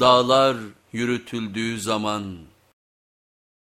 Dağlar yürütüldüğü zaman